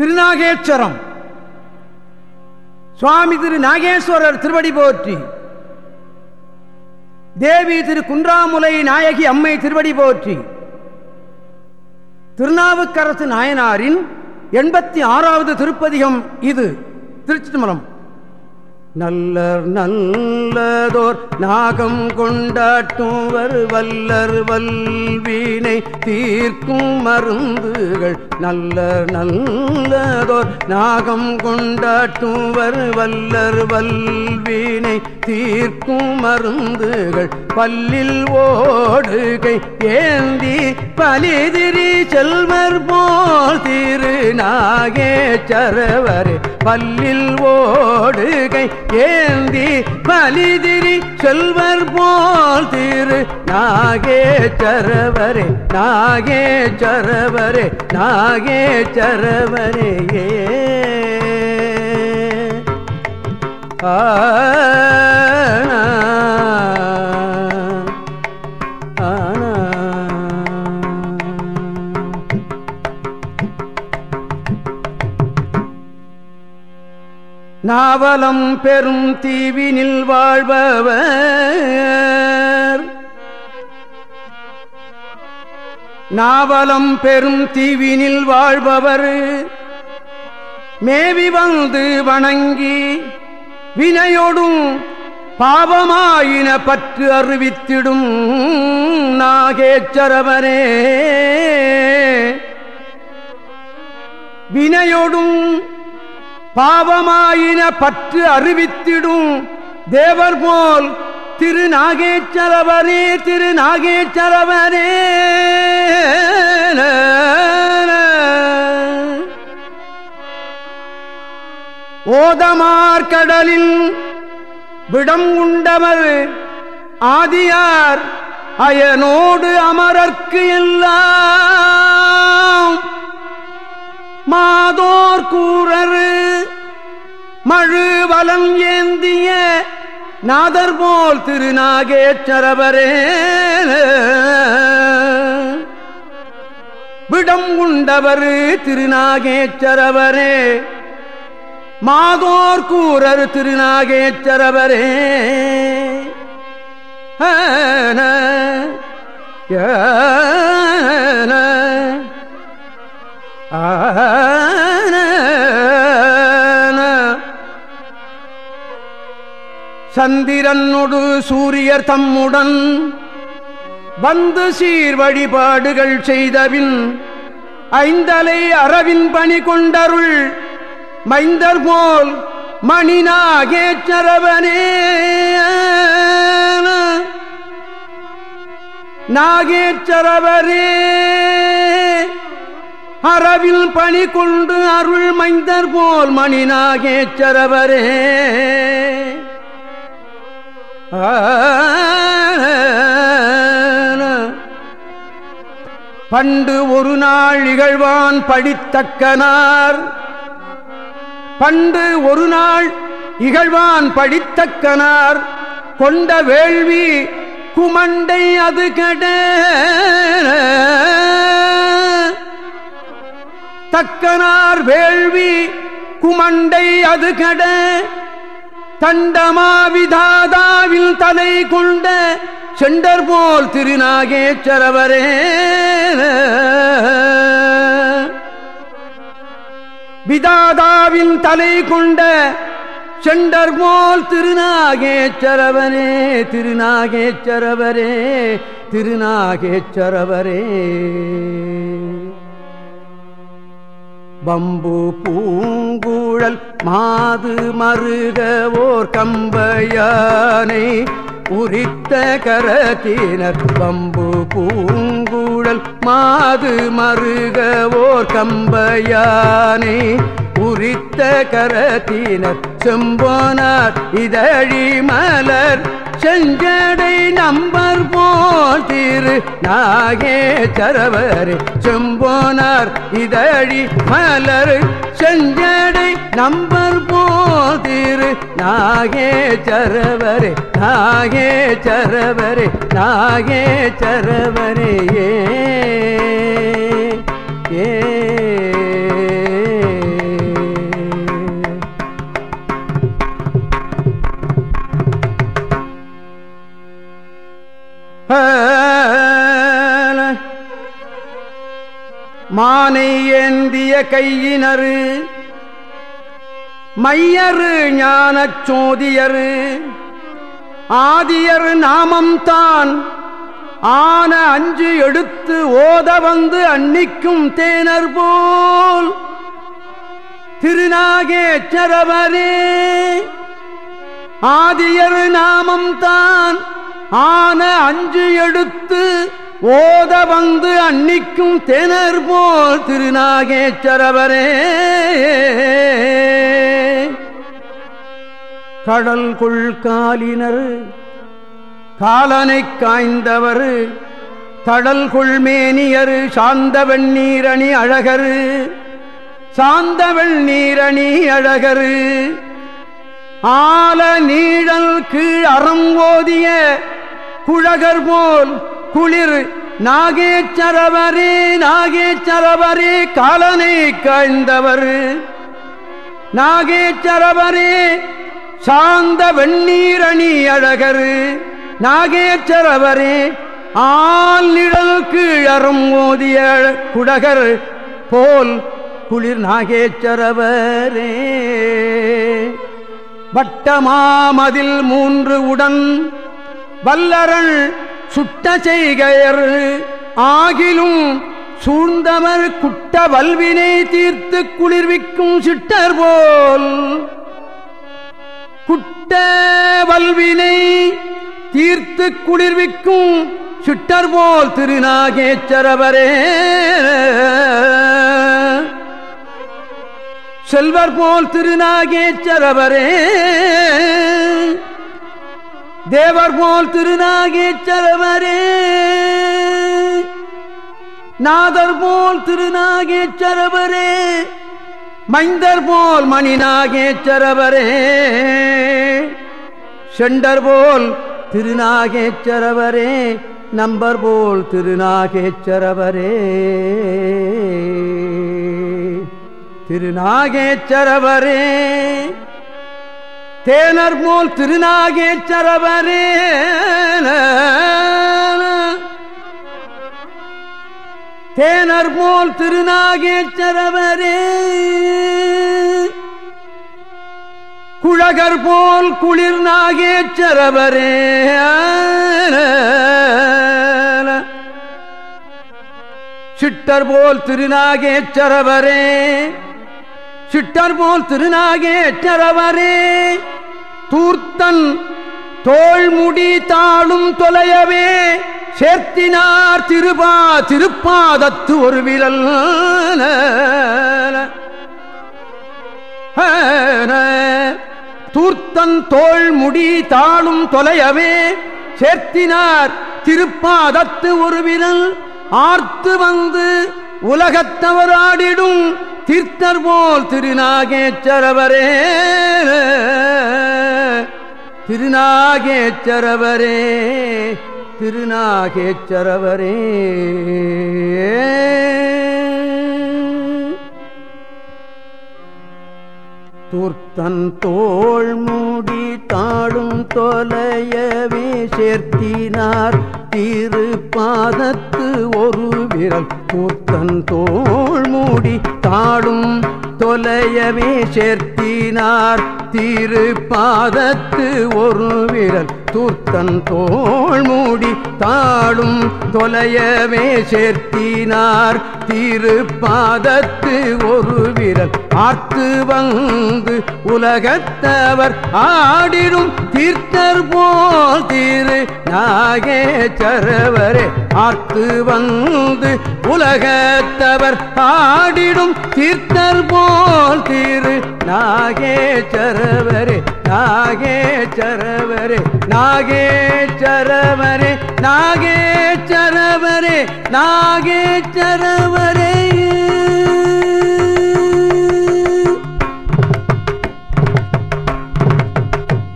திருநாகேஸ்வரம். சுவாமி திரு நாகேஸ்வரர் திருவடி போற்றி. தேவி திரு குன்றாமுலை நாயகி அம்மை திருவடி போற்றி. திருநாவுக்கரசு நாயனாரின் எண்பத்தி ஆறாவது திருப்பதிகம் இது. திருச்சிதம்பரம் நல்லர் நல்லதோர் நாகம் கொண்டாட்டும் வல்லர் வல்வினை தீர்க்கும் மருந்துகள். நல்லர் நல்லதோர் நாகம் கொண்டாட்டும் வல்லர் வல்வினை தீர்க்கும் மருந்துகள். பல்லில் ஓடுகை ஏந்தி பலிதிரி செல்வர் போல் திரு நாகேச்சரவரே. பல்லில் ஓடுகை ஏந்தி பலிதிரி செல்வர் போல் திரு நாகேச்சரவரே நாகேச்சரவரே நாகேச்சரவரே நாவலம் பெரும் தீவினில் வாழ்பவர். நாவலம் பெரும் தீவினில் வாழ்பவர். மேவி வந்து வணங்கி வினையோடும் பாவமாயின பற்று அறிவித்திடும் நாகேச்சரவரே. வினையோடும் பாவமாயின பற்று அறிவித்திடும் தேவர் போல் திரு நாகேச்சரவரே திரு நாகேச்சரவரே ஓதமார்கடலில் விடம் உண்டவர் ஆதியார் அயனோடு அமரர்க்கு எல்லாம். மாதோர் கூறரு மழு வலம் ஏந்திய நாதர் போல் திருநாகேச்சரவரே. விடம் உண்டவர் திருநாகேச்சரவரே. மாதோர் கூறரு திருநாகேச்சரவரே. ஏ சந்திரனொடு சூரியர் தம்முடன் வந்து சீர் வழிபாடுகள் செய்தபின் ஐந்தலை அறவின் பணி கொண்டருள் மைந்தர் போல் மணிநாகேச்சரவனே. நாகேச்சரவரே. அறவில் பணி கொண்டு அருள் மைந்தர் போல் மணிநாகேச்சரவரே. பண்டு ஒரு நாள் இகழ்வான் படித்தக்கனார். பண்டு ஒரு நாள் இகழ்வான் படித்தக்கனார். கொண்ட வேள்வி குமண்டை அது கட. தக்கனார் வேள்வி குமண்டை அது கட தண்டமாவிதாதாவில் தலை கொண்ட செண்டர் போல் திருநாகேச்சரவரே. விதாதாவின் தலை கொண்ட செண்டர் போல் திருநாகேச்சரவரே திருநாகேச்சரவரே திருநாகேச்சரவரே. பம்பு பூங்குழல் மாது மருகவோர் கம்பயானை உரித்த கரத்தினர். பம்பு பூங்குழல் மாது மருகவோர் கம்பயானை உரித்த கரத்தினர். செம்போனார் இதழி மலர் செஞ்சடை நம்பர் போல் திரு நாகேச்சரவரே செம்போனார் இதழி மலர். செஞ்சடை நம்பர் போல் திரு நாகேச்சரவரே நாகேச்சரவரே நாகேச்சரவரே ஆனை ஏந்திய கையினரு மையரு ஞானச் சோதியரு. ஆதியர் நாமம்தான் ஆன அஞ்சு எடுத்து ஓத வந்து அன்னிக்கும் தேனர் போல். திருநாகேச்சரவரே ஆதியர் நாமம்தான் ஆன அஞ்சு எடுத்து ஓத வந்து அன்னிக்கும் தேனர் போல் திருநாகேச்சரவரே. கடல் கொள்காலினர் காலனை காய்ந்தவர் தடல் கொள்மேனியரு சாந்த வெண்ணீரணி அழகரு சாந்த வெண்ணீரணி அழகரு. ஆல நீழல் கீழ் அறம் ஓதிய குழகர் போல் குளிர். நாகேச்சரவரே நாகேச்சரவரே காலனை காய்ந்தவர். நாகேச்சரவரே சாந்த வெண்ணீரணி அழகர். நாகேச்சரவரே ஆல் நிழல் கீழறும் ஓதிய குடகர். போல் குளிர் நாகேச்சரவரே. வட்டமாமதில் மூன்று உடன். வல்லரள் சுட்ட செய்கையர் ஆகிலும் சூழ்ந்தவர் குட்ட வல்வினை தீர்த்து குளிர்விக்கும் சிட்டர் போல். குட்ட வல்வினை தீர்த்து குளிர்விக்கும் சிட்டர் போல் திருநாகேச்சரவரே. செல்வர் போல் திருநாகேச்சரவரே. தேவர் போல் திருநாகேச்சரவரே. நாதர் போல் திருநாகேச்சரவரே. மைந்தர் போல் மணிநாகேச்சரவரே. செண்டர் போல் திருநாகேச்சரவரே. நம்பர் போல் திருநாகேச்சரவரே. திருநாகேச்சரவரே. தேனர் போல் திருநாகேச்சரவரே. தேனர் போல் திருநாகேச்சரவரே. குழகர் போல் குளிர் நாகேச்சரவரே. சிட்டர் போல் திருநாகேச்சரவரே. சிட்டர் போல் திருநாகேற்றரவரே தூர்த்தன் தோள்முடி தாளும் தொலையவே சேர்த்தினார் திருபா திருப்பாதத்து ஒரு விரல். தூர்த்தன் தோல் முடி தாளும் தொலையவே சேர்த்தினார் திருப்பாதத்து ஒரு விரல். ஆர்த்து வந்து உலகத்தவராடிடும் தீர்த்தர் போல் திருநாகேச்சரவரே. திருநாகேச்சரவரே திருநாகேச்சரவரே. தூர்த்தன் தோள் மூடி தாழும் தொலையவே சேர்த்தினார். திரு பாதத்து ஒரு விரல் கூத்தன் தோள் மூடி தாழும் தொலையவே சேர்த்தினார். திரு பாதத்து ஒரு விரல் தூர்த்தன் தோள் மூடி தாடும் தொலையவே சேர்த்தினார். திருப்பாதத்து ஒரு விரல் ஆர்த்து வந்து உலகத்தவர் ஆடிடும் தீர்த்தர் போல் திரு நாகேச்சரவரே. ஆர்த்து வந்து உலகத்தவர் ஆடிடும் தீர்த்தர் போல் திரு நாகேச்சரவரே. நாகேச்சரவரே நாகேச்சரவரே நாகேச்சரவரே நாகேச்சரவரே